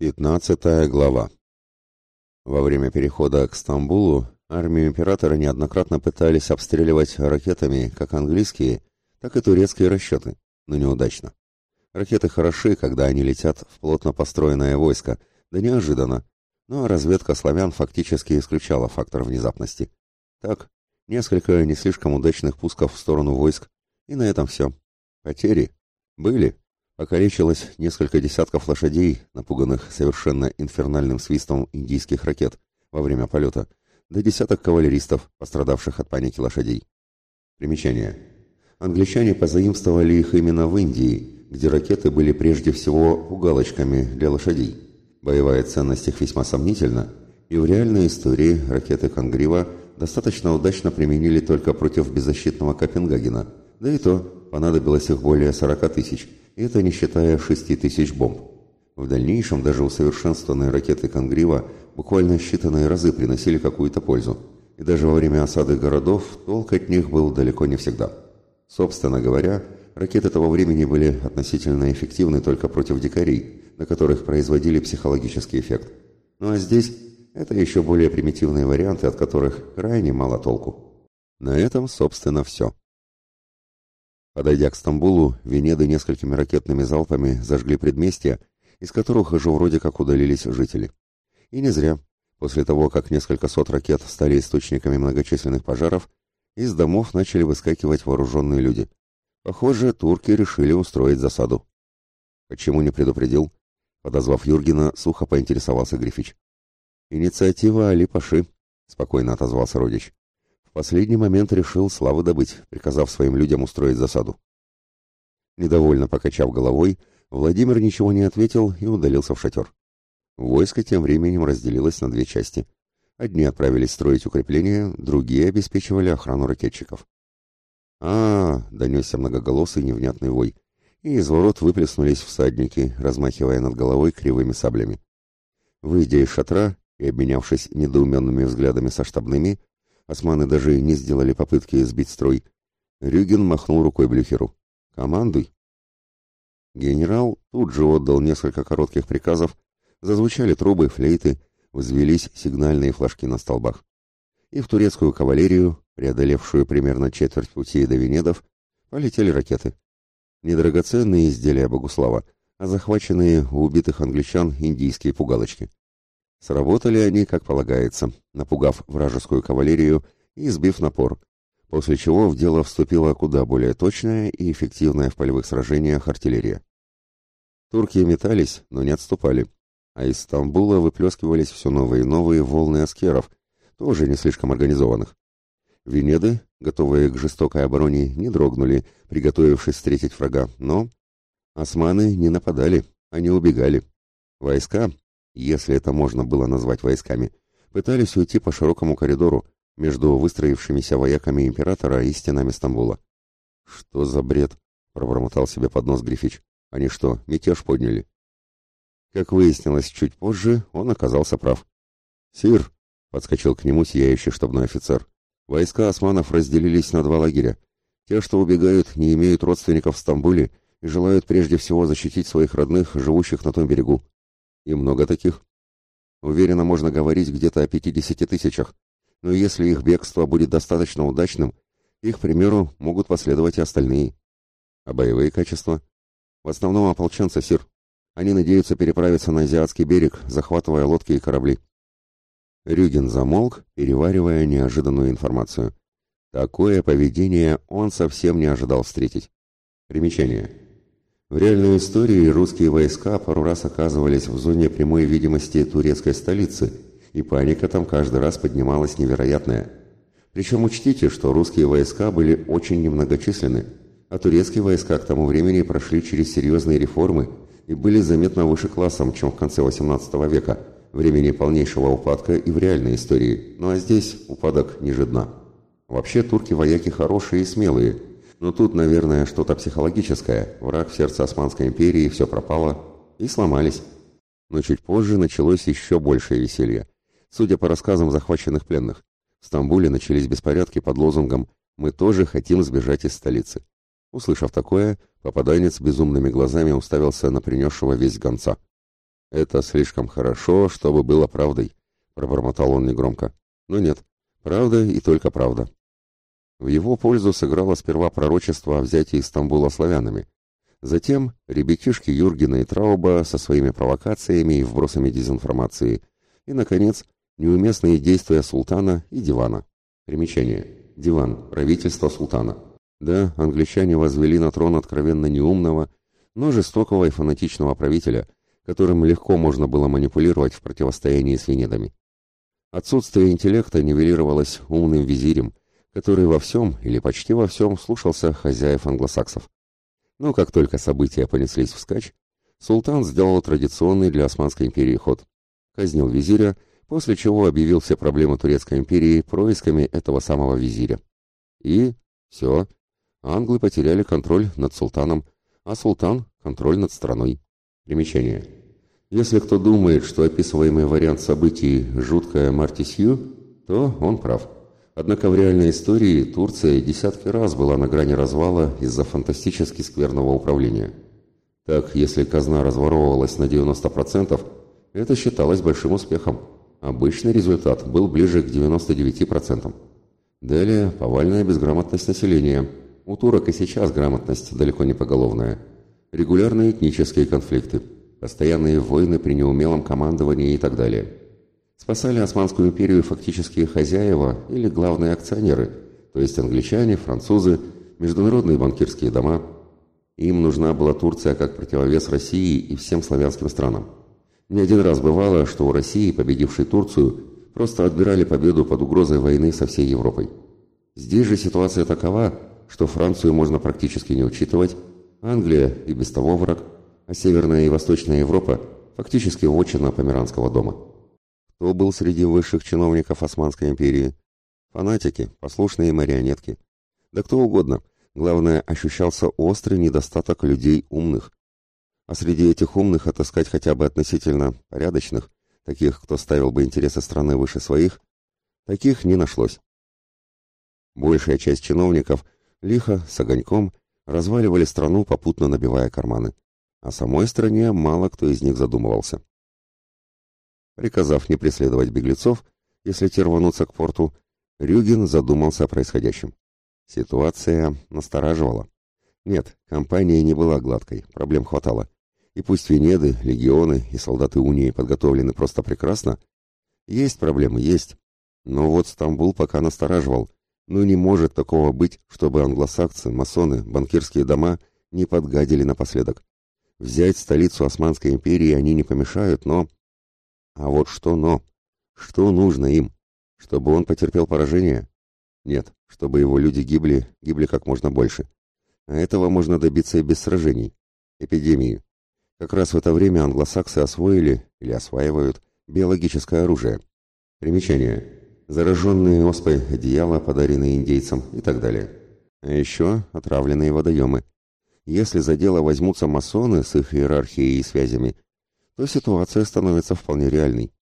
Пятнадцатая глава. Во время перехода к Стамбулу армию императора неоднократно пытались обстреливать ракетами как английские, так и турецкие расчеты, но неудачно. Ракеты хороши, когда они летят в плотно построенное войско, да неожиданно, но разведка славян фактически исключала фактор внезапности. Так, несколько не слишком удачных пусков в сторону войск, и на этом все. Потери были, Покалечилось несколько десятков лошадей, напуганных совершенно инфернальным свистом индийских ракет во время полета, до десяток кавалеристов, пострадавших от паники лошадей. Примечание. Англичане позаимствовали их именно в Индии, где ракеты были прежде всего пугалочками для лошадей. Боевая ценность их весьма сомнительна, и в реальной истории ракеты Конгрива достаточно удачно применили только против беззащитного Копенгагена, да и то понадобилось их более 40 тысяч – это не считая 6 тысяч бомб. В дальнейшем даже усовершенствованные ракеты Конгрива буквально считанные разы приносили какую-то пользу, и даже во время осады городов толк от них был далеко не всегда. Собственно говоря, ракеты того времени были относительно эффективны только против дикарей, на которых производили психологический эффект. Ну а здесь это еще более примитивные варианты, от которых крайне мало толку. На этом, собственно, все. Подойдя к Стамбулу, Венеды несколькими ракетными залпами зажгли предместья, из которых уже вроде как удалились жители. И не зря. После того, как несколько сот ракет стали источниками многочисленных пожаров, из домов начали выскакивать вооруженные люди. Похоже, турки решили устроить засаду. Почему не предупредил? Подозвав Юргена, сухо поинтересовался Грифич. «Инициатива Али-Паши», — спокойно отозвался родич последний момент решил славу добыть, приказав своим людям устроить засаду. Недовольно покачав головой, Владимир ничего не ответил и удалился в шатер. Войско тем временем разделилось на две части. Одни отправились строить укрепления, другие обеспечивали охрану ракетчиков. а, -а, -а донесся многоголосый невнятный вой, и из ворот выплеснулись всадники, размахивая над головой кривыми саблями. Выйдя из шатра и обменявшись недоуменными взглядами со штабными, Османы даже не сделали попытки сбить строй. Рюген махнул рукой Блюхеру. «Командуй!» Генерал тут же отдал несколько коротких приказов, зазвучали трубы, флейты, взвелись сигнальные флажки на столбах. И в турецкую кавалерию, преодолевшую примерно четверть пути до Венедов, полетели ракеты. Не драгоценные изделия Богуслава, а захваченные у убитых англичан индийские пугалочки. Сработали они, как полагается, напугав вражескую кавалерию и сбив напор, после чего в дело вступила куда более точная и эффективная в полевых сражениях артиллерия. Турки метались, но не отступали, а из Стамбула выплескивались все новые и новые волны аскеров, тоже не слишком организованных. Венеды, готовые к жестокой обороне, не дрогнули, приготовившись встретить врага, но османы не нападали, они убегали. Войска, если это можно было назвать войсками, пытались уйти по широкому коридору между выстроившимися вояками императора и стенами Стамбула. «Что за бред?» — пробормотал себе под нос Грифич. «Они что, мятеж подняли?» Как выяснилось чуть позже, он оказался прав. «Сир!» — подскочил к нему сияющий штабной офицер. «Войска османов разделились на два лагеря. Те, что убегают, не имеют родственников в Стамбуле и желают прежде всего защитить своих родных, живущих на том берегу. И много таких. Уверенно можно говорить где-то о 50 тысячах, но если их бегство будет достаточно удачным, их примеру могут последовать и остальные. А боевые качества? В основном ополченцы, Сир. Они надеются переправиться на азиатский берег, захватывая лодки и корабли. Рюген замолк, переваривая неожиданную информацию. Такое поведение он совсем не ожидал встретить. Примечание. В реальной истории русские войска пару раз оказывались в зоне прямой видимости турецкой столицы, и паника там каждый раз поднималась невероятная. Причем учтите, что русские войска были очень немногочисленны, а турецкие войска к тому времени прошли через серьезные реформы и были заметно выше классом, чем в конце XVIII века, времени полнейшего упадка и в реальной истории. Ну а здесь упадок ниже дна. Вообще турки-вояки хорошие и смелые – но тут, наверное, что-то психологическое. Враг в сердце Османской империи, все пропало. И сломались. Но чуть позже началось еще большее веселье. Судя по рассказам захваченных пленных, в Стамбуле начались беспорядки под лозунгом «Мы тоже хотим сбежать из столицы». Услышав такое, попаданец безумными глазами уставился на принесшего весь гонца. «Это слишком хорошо, чтобы было правдой», — пробормотал он негромко. «Но нет, правда и только правда». В его пользу сыграло сперва пророчество о взятии Стамбула славянами. Затем ребятишки Юргена и Трауба со своими провокациями и вбросами дезинформации. И, наконец, неуместные действия султана и дивана. Примечание. Диван. Правительство султана. Да, англичане возвели на трон откровенно неумного, но жестокого и фанатичного правителя, которым легко можно было манипулировать в противостоянии с венедами. Отсутствие интеллекта нивелировалось умным визирем, который во всем или почти во всем слушался хозяев англосаксов. Но как только события понеслись вскачь, султан сделал традиционный для Османской империи ход. Казнил визиря, после чего объявил все проблемы Турецкой империи происками этого самого визиря. И все, англы потеряли контроль над султаном, а султан – контроль над страной. Примечание. Если кто думает, что описываемый вариант событий – жуткая Мартисью, то он прав. Однако в реальной истории Турция десятки раз была на грани развала из-за фантастически скверного управления. Так, если казна разворовывалась на 90%, это считалось большим успехом. Обычный результат был ближе к 99%. Далее повальная безграмотность населения. У турок и сейчас грамотность далеко не поголовная. Регулярные этнические конфликты, постоянные войны при неумелом командовании и так далее. Спасали Османскую империю фактические хозяева или главные акционеры, то есть англичане, французы, международные банкирские дома. Им нужна была Турция как противовес России и всем славянским странам. Не один раз бывало, что у России, победившей Турцию, просто отбирали победу под угрозой войны со всей Европой. Здесь же ситуация такова, что Францию можно практически не учитывать, Англия и без того враг, а Северная и Восточная Европа фактически вотчина Померанского дома. Кто был среди высших чиновников Османской империи? Фанатики, послушные марионетки. Да кто угодно. Главное, ощущался острый недостаток людей умных. А среди этих умных отыскать хотя бы относительно порядочных, таких, кто ставил бы интересы страны выше своих, таких не нашлось. Большая часть чиновников лихо, с огоньком, разваливали страну, попутно набивая карманы. О самой стране мало кто из них задумывался. Приказав не преследовать беглецов, если те рванутся к порту, Рюгин задумался о происходящем. Ситуация настораживала. Нет, компания не была гладкой, проблем хватало. И пусть Венеды, легионы и солдаты Унии подготовлены просто прекрасно, есть проблемы, есть. Но вот Стамбул пока настораживал. Ну не может такого быть, чтобы англосаксы, масоны, банкирские дома не подгадили напоследок. Взять столицу Османской империи они не помешают, но... А вот что но? Что нужно им? Чтобы он потерпел поражение? Нет, чтобы его люди гибли, гибли как можно больше. А этого можно добиться и без сражений. Эпидемии. Как раз в это время англосаксы освоили, или осваивают, биологическое оружие. Примечание. Зараженные оспой одеяла, подаренные индейцам и так далее. А еще отравленные водоемы. Если за дело возьмутся масоны с их иерархией и связями, то ситуация становится вполне реальной.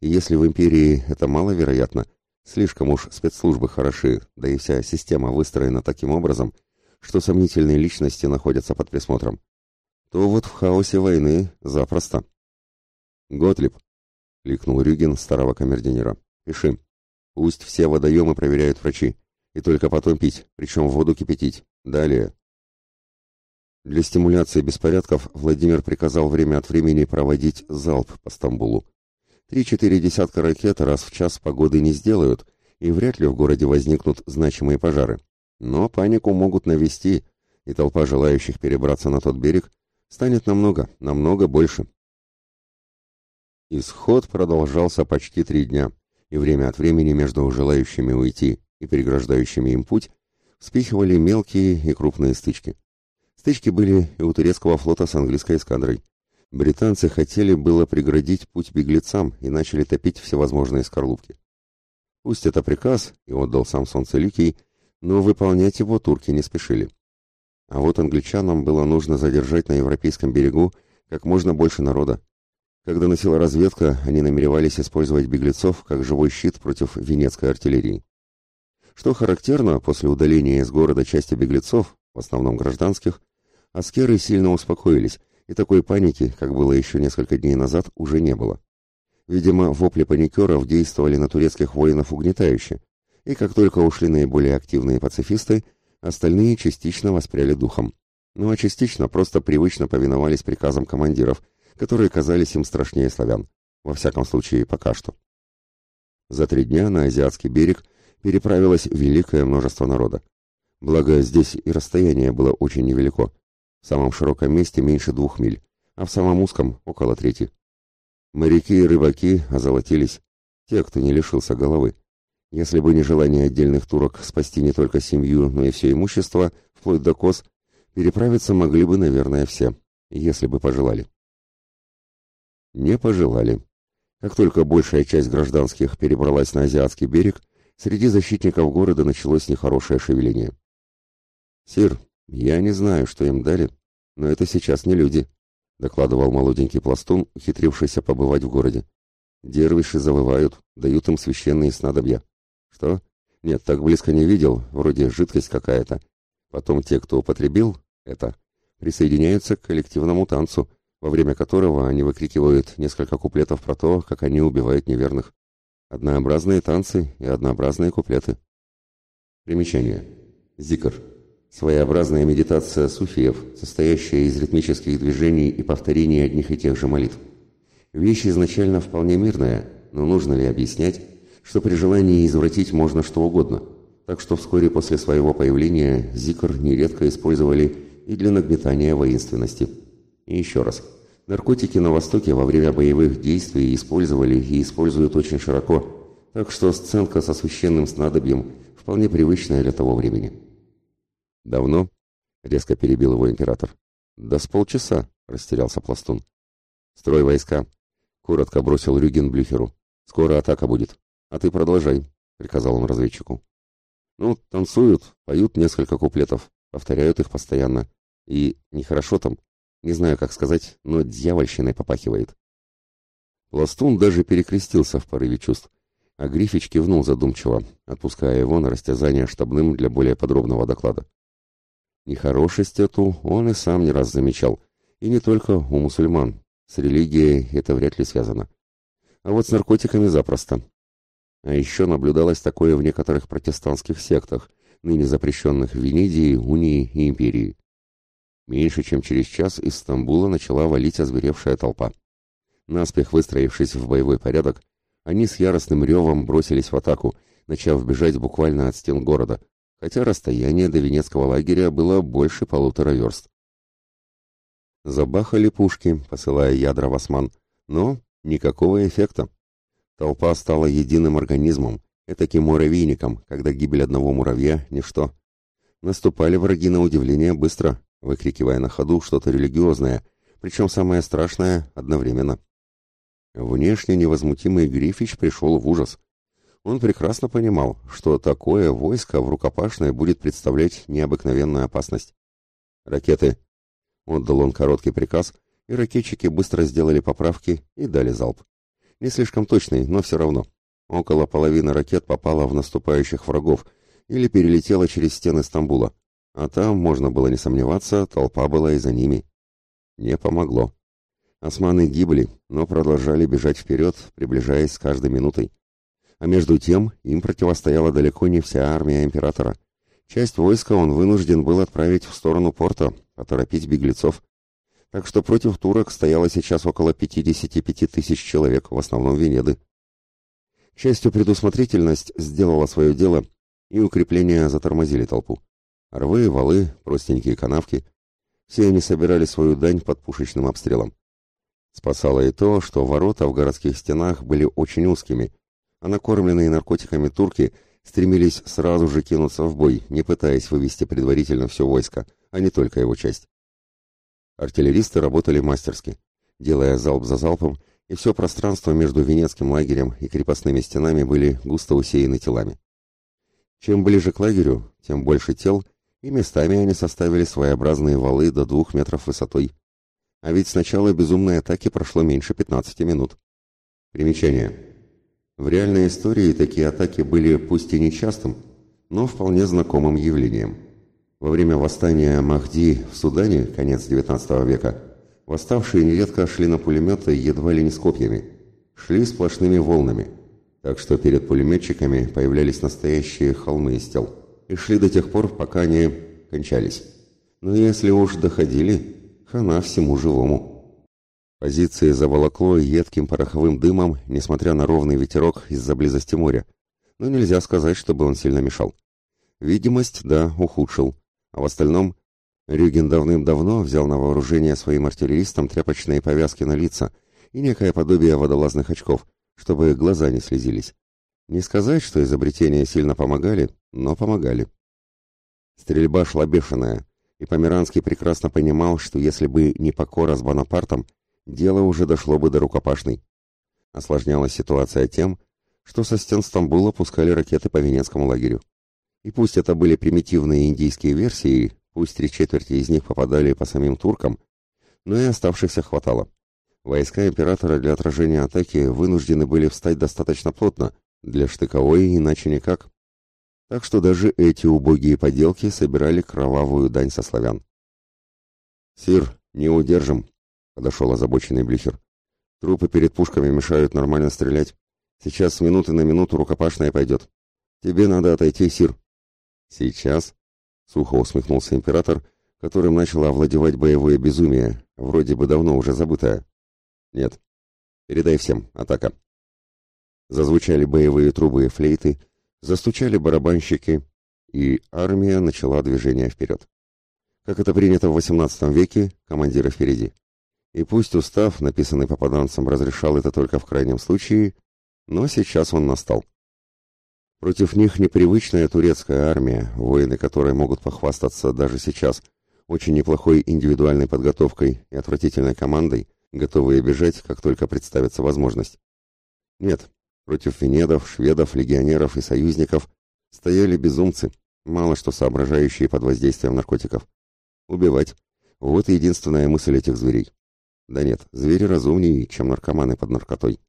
И если в империи это маловероятно, слишком уж спецслужбы хороши, да и вся система выстроена таким образом, что сомнительные личности находятся под присмотром, то вот в хаосе войны запросто. «Готлиб», — кликнул Рюгин старого камердинера, — «пиши. Пусть все водоемы проверяют врачи, и только потом пить, причем воду кипятить. Далее, для стимуляции беспорядков Владимир приказал время от времени проводить залп по Стамбулу. Три-четыре десятка ракет раз в час погоды не сделают, и вряд ли в городе возникнут значимые пожары. Но панику могут навести, и толпа желающих перебраться на тот берег станет намного, намного больше. Исход продолжался почти три дня, и время от времени между желающими уйти и преграждающими им путь вспихивали мелкие и крупные стычки. Стычки были и у турецкого флота с английской эскадрой. Британцы хотели было преградить путь беглецам и начали топить всевозможные скорлупки. Пусть это приказ, и отдал сам Солнцеликий, но выполнять его турки не спешили. А вот англичанам было нужно задержать на европейском берегу как можно больше народа. Когда носила разведка, они намеревались использовать беглецов как живой щит против венецкой артиллерии. Что характерно, после удаления из города части беглецов, в основном гражданских, аскеры сильно успокоились и такой паники, как было еще несколько дней назад, уже не было. Видимо, вопли паникеров действовали на турецких воинов угнетающе, и как только ушли наиболее активные пацифисты, остальные частично воспряли духом. Ну а частично просто привычно повиновались приказам командиров, которые казались им страшнее славян. Во всяком случае, пока что. За три дня на азиатский берег переправилось великое множество народа. Благо, здесь и расстояние было очень невелико. В самом широком месте меньше двух миль, а в самом узком — около трети. Моряки и рыбаки озолотились, те, кто не лишился головы. Если бы не желание отдельных турок спасти не только семью, но и все имущество, вплоть до коз, переправиться могли бы, наверное, все, если бы пожелали. Не пожелали. Как только большая часть гражданских перебралась на азиатский берег, среди защитников города началось нехорошее шевеление. «Сир, я не знаю, что им дали, но это сейчас не люди», — докладывал молоденький пластун, ухитрившийся побывать в городе. «Дервиши завывают, дают им священные снадобья». «Что? Нет, так близко не видел, вроде жидкость какая-то. Потом те, кто употребил это, присоединяются к коллективному танцу, во время которого они выкрикивают несколько куплетов про то, как они убивают неверных. Однообразные танцы и однообразные куплеты. Примечание. Зикр. Своеобразная медитация суфиев, состоящая из ритмических движений и повторений одних и тех же молитв. Вещь изначально вполне мирная, но нужно ли объяснять, что при желании извратить можно что угодно, так что вскоре после своего появления зикр нередко использовали и для нагнетания воинственности. И еще раз. Наркотики на Востоке во время боевых действий использовали и используют очень широко, так что сценка со священным снадобьем вполне привычная для того времени. «Давно?» — резко перебил его император. «Да с полчаса», — растерялся Пластун. «Строй войска», — коротко бросил Рюген Блюхеру. «Скоро атака будет. А ты продолжай», — приказал он разведчику. «Ну, танцуют, поют несколько куплетов, повторяют их постоянно. И нехорошо там, не знаю, как сказать, но дьявольщиной попахивает. Пластун даже перекрестился в порыве чувств, а Грифич кивнул задумчиво, отпуская его на растязание штабным для более подробного доклада. Нехорошесть эту он и сам не раз замечал, и не только у мусульман, с религией это вряд ли связано. А вот с наркотиками запросто. А еще наблюдалось такое в некоторых протестантских сектах, ныне запрещенных в Венедии, Унии и Империи. Меньше чем через час из Стамбула начала валить озверевшая толпа. Наспех выстроившись в боевой порядок, они с яростным ревом бросились в атаку, начав бежать буквально от стен города, хотя расстояние до Венецкого лагеря было больше полутора верст. Забахали пушки, посылая ядра в осман, но никакого эффекта. Толпа стала единым организмом, этаким муравейником, когда гибель одного муравья – ничто. Наступали враги на удивление быстро, выкрикивая на ходу что-то религиозное, причем самое страшное одновременно. Внешне невозмутимый Грифич пришел в ужас. Он прекрасно понимал, что такое войско в рукопашной будет представлять необыкновенную опасность. «Ракеты!» Отдал он короткий приказ, и ракетчики быстро сделали поправки и дали залп. Не слишком точный, но все равно. Около половины ракет попало в наступающих врагов или перелетело через стены Стамбула. А там, можно было не сомневаться, толпа была и за ними. Не помогло. Османы гибли, но продолжали бежать вперед, приближаясь с каждой минутой. А между тем им противостояла далеко не вся армия императора. Часть войска он вынужден был отправить в сторону порта, поторопить беглецов. Так что против турок стояло сейчас около 55 тысяч человек, в основном Венеды. К счастью, предусмотрительность сделала свое дело, и укрепления затормозили толпу. Рвы, валы, простенькие канавки. Все они собирали свою дань под пушечным обстрелом. Спасало и то, что ворота в городских стенах были очень узкими, а накормленные наркотиками турки стремились сразу же кинуться в бой, не пытаясь вывести предварительно все войско, а не только его часть. Артиллеристы работали мастерски, делая залп за залпом, и все пространство между Венецким лагерем и крепостными стенами были густо усеяны телами. Чем ближе к лагерю, тем больше тел — и местами они составили своеобразные валы до двух метров высотой. А ведь с начала безумной атаки прошло меньше 15 минут. Примечание. В реальной истории такие атаки были пусть и нечастым, но вполне знакомым явлением. Во время восстания Махди в Судане, конец XIX века, Восставшие нередко шли на пулеметы едва ли не с копьями. Шли сплошными волнами. Так что перед пулеметчиками появлялись настоящие холмы из тел. И шли до тех пор, пока не кончались. Но если уж доходили, хана всему живому. Позиции заволокло едким пороховым дымом, несмотря на ровный ветерок из-за близости моря. Но нельзя сказать, чтобы он сильно мешал. Видимость, да, ухудшил. А в остальном Рюгин давным-давно взял на вооружение своим артиллеристам тряпочные повязки на лица и некое подобие водолазных очков, чтобы глаза не слезились. Не сказать, что изобретения сильно помогали, но помогали. Стрельба шла бешеная, и Померанский прекрасно понимал, что если бы не покора с Бонапартом, дело уже дошло бы до рукопашной. Осложнялась ситуация тем, что со стен Стамбула пускали ракеты по Венецкому лагерю. И пусть это были примитивные индийские версии, пусть три четверти из них попадали по самим туркам, но и оставшихся хватало. Войска императора для отражения атаки вынуждены были встать достаточно плотно, для штыковой иначе никак. Так что даже эти убогие поделки собирали кровавую дань со славян. «Сир, не удержим», — подошел озабоченный Блюхер. «Трупы перед пушками мешают нормально стрелять. Сейчас с минуты на минуту рукопашная пойдет. Тебе надо отойти, Сир». «Сейчас?» — сухо усмехнулся император, которым начало овладевать боевое безумие, вроде бы давно уже забытое. «Нет. Передай всем. Атака». Зазвучали боевые трубы и флейты, застучали барабанщики, и армия начала движение вперед. Как это принято в XVIII веке, командиры впереди. И пусть устав, написанный попаданцем, разрешал это только в крайнем случае, но сейчас он настал. Против них непривычная турецкая армия, воины которой могут похвастаться даже сейчас очень неплохой индивидуальной подготовкой и отвратительной командой, готовые бежать, как только представится возможность. Нет, против венедов, шведов, легионеров и союзников стояли безумцы, мало что соображающие под воздействием наркотиков. Убивать. Вот единственная мысль этих зверей. Да нет, звери разумнее, чем наркоманы под наркотой.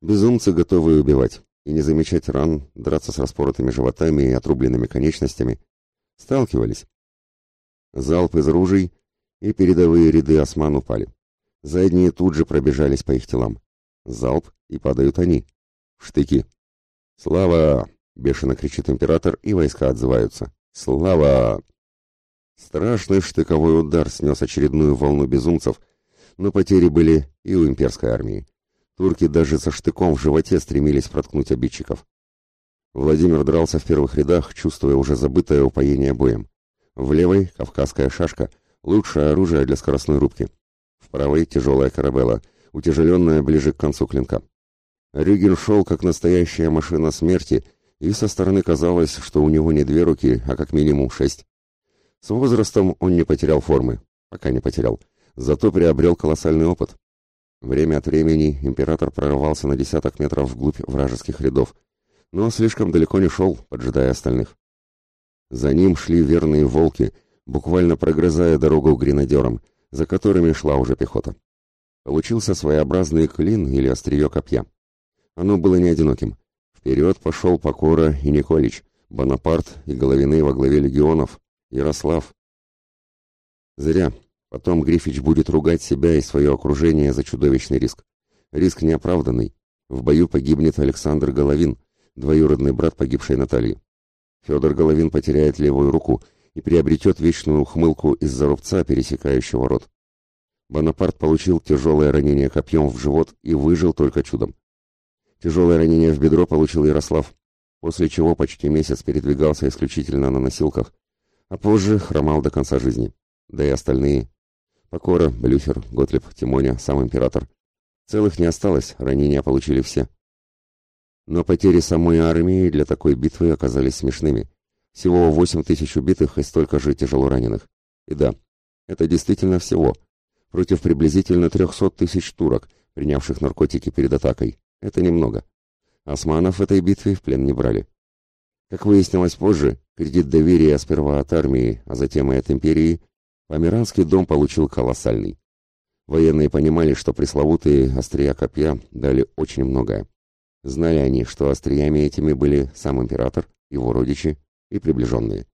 Безумцы готовы убивать и не замечать ран, драться с распоротыми животами и отрубленными конечностями. Сталкивались. Залп из ружей, и передовые ряды осман упали. Задние тут же пробежались по их телам. Залп, и падают они. Штыки. «Слава!» — бешено кричит император, и войска отзываются. «Слава!» Страшный штыковой удар снес очередную волну безумцев, но потери были и у имперской армии. Турки даже со штыком в животе стремились проткнуть обидчиков. Владимир дрался в первых рядах, чувствуя уже забытое упоение боем. В левой — кавказская шашка, лучшее оружие для скоростной рубки. В правой — тяжелая карабелла, утяжеленная ближе к концу клинка. Рюгин шел как настоящая машина смерти, и со стороны казалось, что у него не две руки, а как минимум шесть. С возрастом он не потерял формы, пока не потерял, зато приобрел колоссальный опыт. Время от времени император прорывался на десяток метров вглубь вражеских рядов, но слишком далеко не шел, поджидая остальных. За ним шли верные волки, буквально прогрызая дорогу гренадерам, за которыми шла уже пехота. Получился своеобразный клин или острие копья. Оно было не одиноким. Вперед пошел Покора и Николич, Бонапарт и Головины во главе легионов, Ярослав. Зря. Потом Грифич будет ругать себя и свое окружение за чудовищный риск. Риск неоправданный. В бою погибнет Александр Головин, двоюродный брат погибшей Натальи. Федор Головин потеряет левую руку и приобретет вечную ухмылку из-за рубца, пересекающего рот. Бонапарт получил тяжелое ранение копьем в живот и выжил только чудом. Тяжелое ранение в бедро получил Ярослав, после чего почти месяц передвигался исключительно на носилках, а позже хромал до конца жизни. Да и остальные. Покора, Блюхер, Готлеб, Тимоня, сам император. Целых не осталось, ранения получили все. Но потери самой армии для такой битвы оказались смешными. Всего восемь тысяч убитых и столько же тяжело раненых. И да, это действительно всего. Против приблизительно трехсот тысяч турок, принявших наркотики перед атакой. Это немного. Османов в этой битве в плен не брали. Как выяснилось позже, кредит доверия сперва от армии, а затем и от империи, Померанский дом получил колоссальный. Военные понимали, что пресловутые острия копья дали очень многое. Знали они, что остриями этими были сам император, его родичи и приближенные.